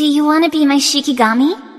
Do you want to be my Shikigami?